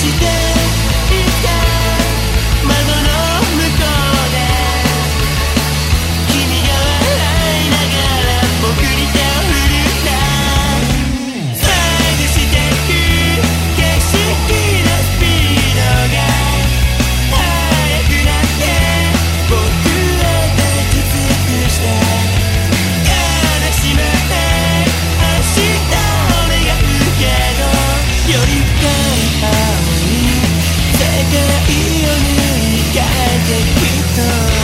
si te get it done.